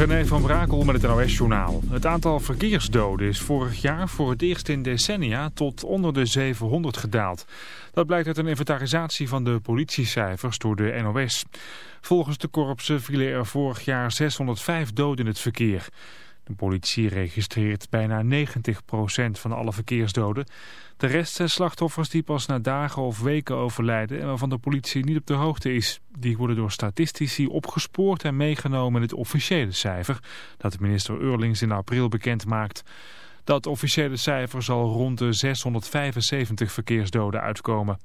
René van Brakel met het NOS-journaal. Het aantal verkeersdoden is vorig jaar voor het eerst in decennia tot onder de 700 gedaald. Dat blijkt uit een inventarisatie van de politiecijfers door de NOS. Volgens de korpsen vielen er vorig jaar 605 doden in het verkeer. De politie registreert bijna 90% van alle verkeersdoden. De rest zijn slachtoffers die pas na dagen of weken overlijden en waarvan de politie niet op de hoogte is. Die worden door statistici opgespoord en meegenomen in het officiële cijfer dat minister Eurlings in april bekend maakt. Dat officiële cijfer zal rond de 675 verkeersdoden uitkomen.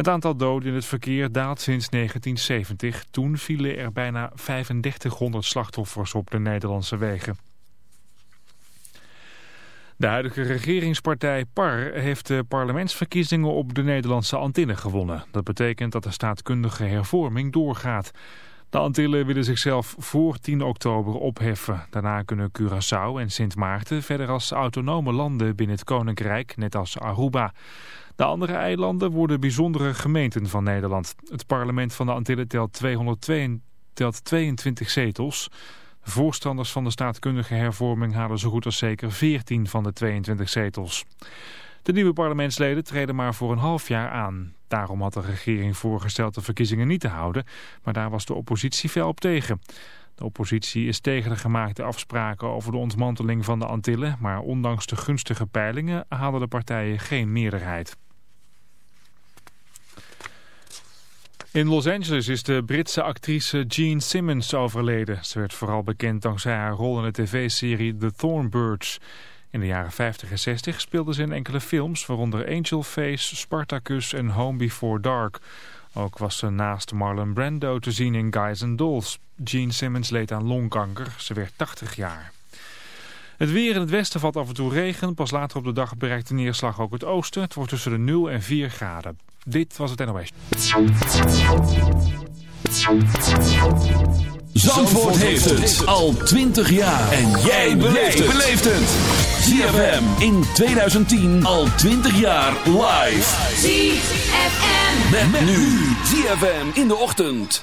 Het aantal doden in het verkeer daalt sinds 1970. Toen vielen er bijna 3500 slachtoffers op de Nederlandse wegen. De huidige regeringspartij PAR heeft de parlementsverkiezingen op de Nederlandse Antillen gewonnen. Dat betekent dat de staatkundige hervorming doorgaat. De Antillen willen zichzelf voor 10 oktober opheffen. Daarna kunnen Curaçao en Sint Maarten verder als autonome landen binnen het Koninkrijk, net als Aruba. De andere eilanden worden bijzondere gemeenten van Nederland. Het parlement van de Antillen telt, 202, telt 22 zetels. Voorstanders van de staatkundige hervorming halen zo goed als zeker 14 van de 22 zetels. De nieuwe parlementsleden treden maar voor een half jaar aan. Daarom had de regering voorgesteld de verkiezingen niet te houden, maar daar was de oppositie fel op tegen. De oppositie is tegen de gemaakte afspraken over de ontmanteling van de Antillen, maar ondanks de gunstige peilingen haalden de partijen geen meerderheid. In Los Angeles is de Britse actrice Jean Simmons overleden. Ze werd vooral bekend dankzij haar rol in de tv-serie The Thornbirds. In de jaren 50 en 60 speelde ze in enkele films, waaronder Angel Face, Spartacus en Home Before Dark. Ook was ze naast Marlon Brando te zien in Guys and Dolls. Jean Simmons leed aan longkanker. Ze werd 80 jaar. Het weer in het westen valt af en toe regen. Pas later op de dag bereikt de neerslag ook het oosten. Het wordt tussen de 0 en 4 graden. Dit was het NOS. Zandvoort heeft het al 20 jaar. En jij beleeft het. ZFM in 2010 al 20 jaar live. ZFM. Met, nu ZFM in de ochtend.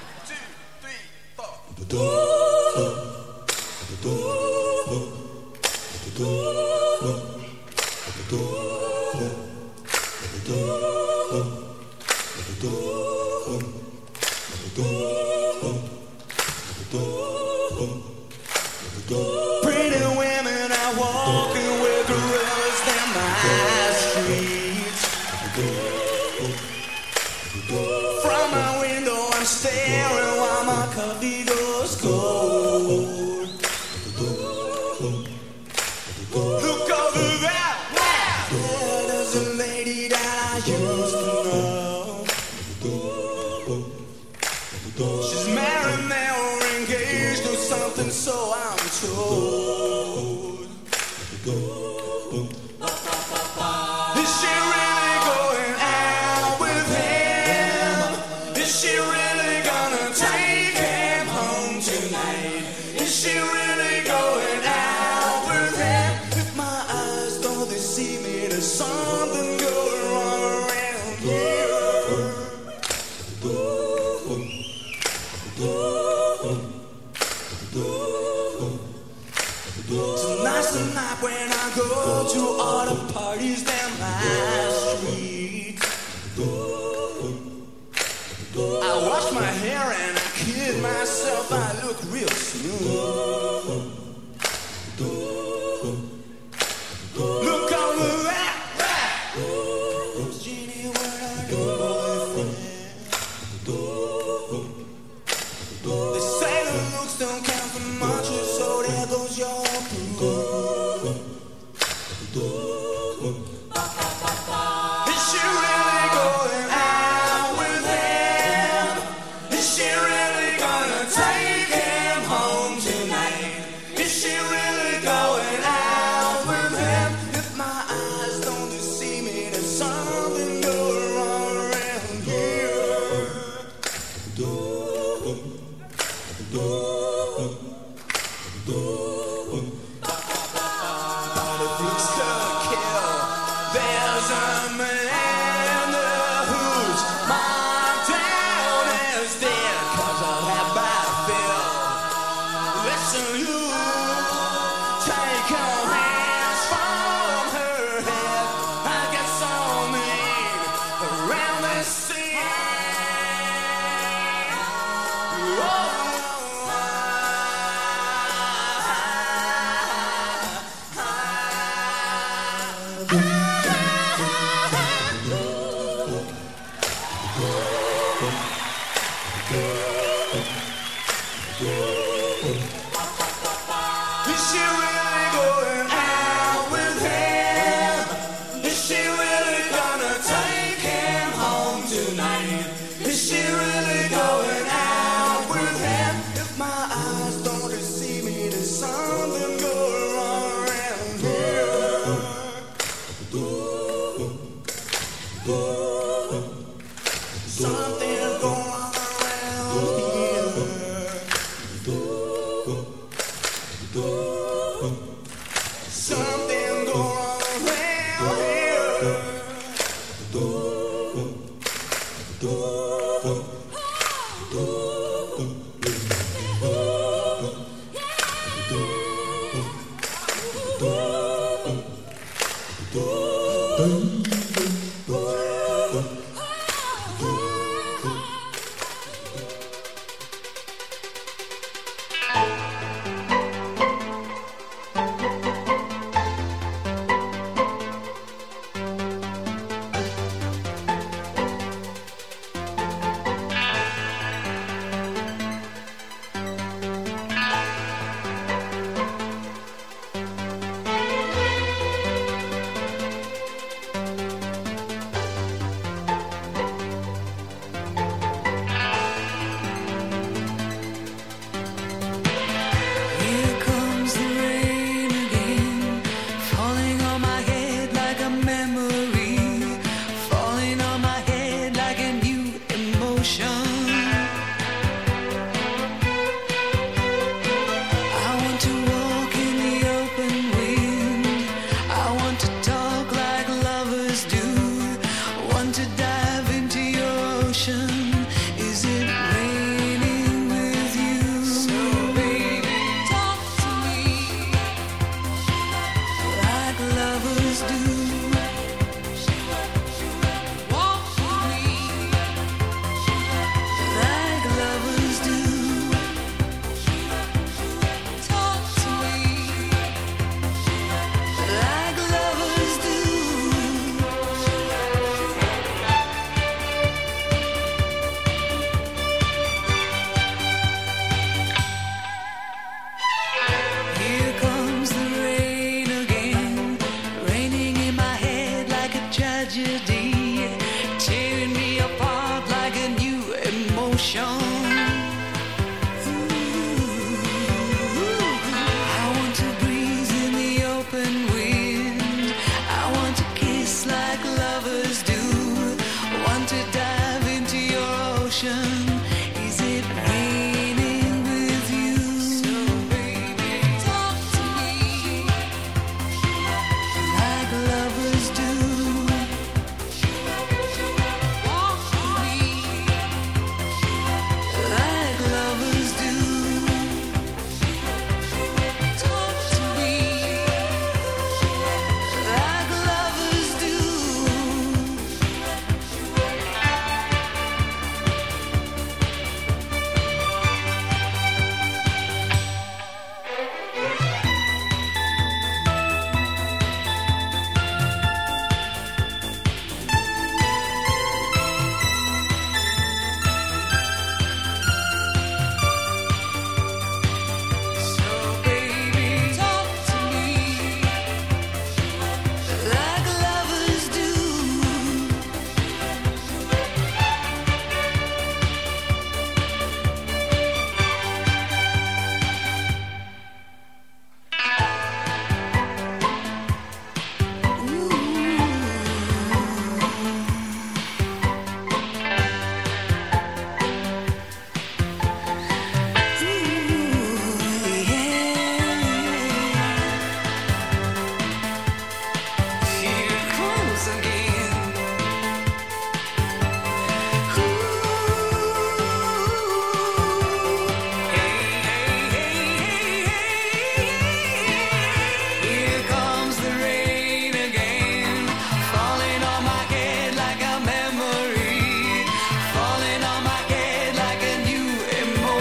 go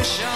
show.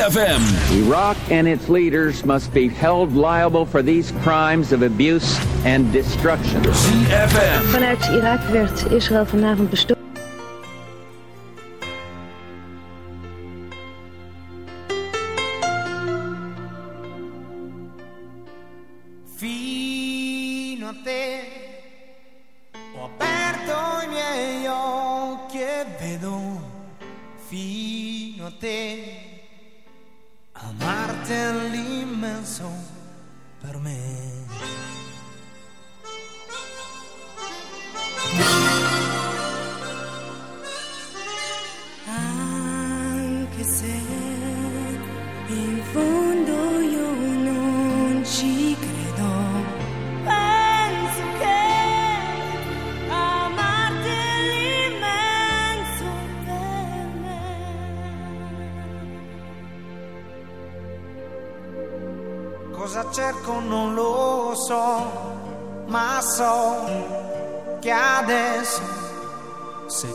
ZFM. Iraq and its leaders must be held liable for these crimes of abuse and destruction. ZFM. Vanuit Irak werd Israël vanavond bestormd.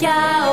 क्या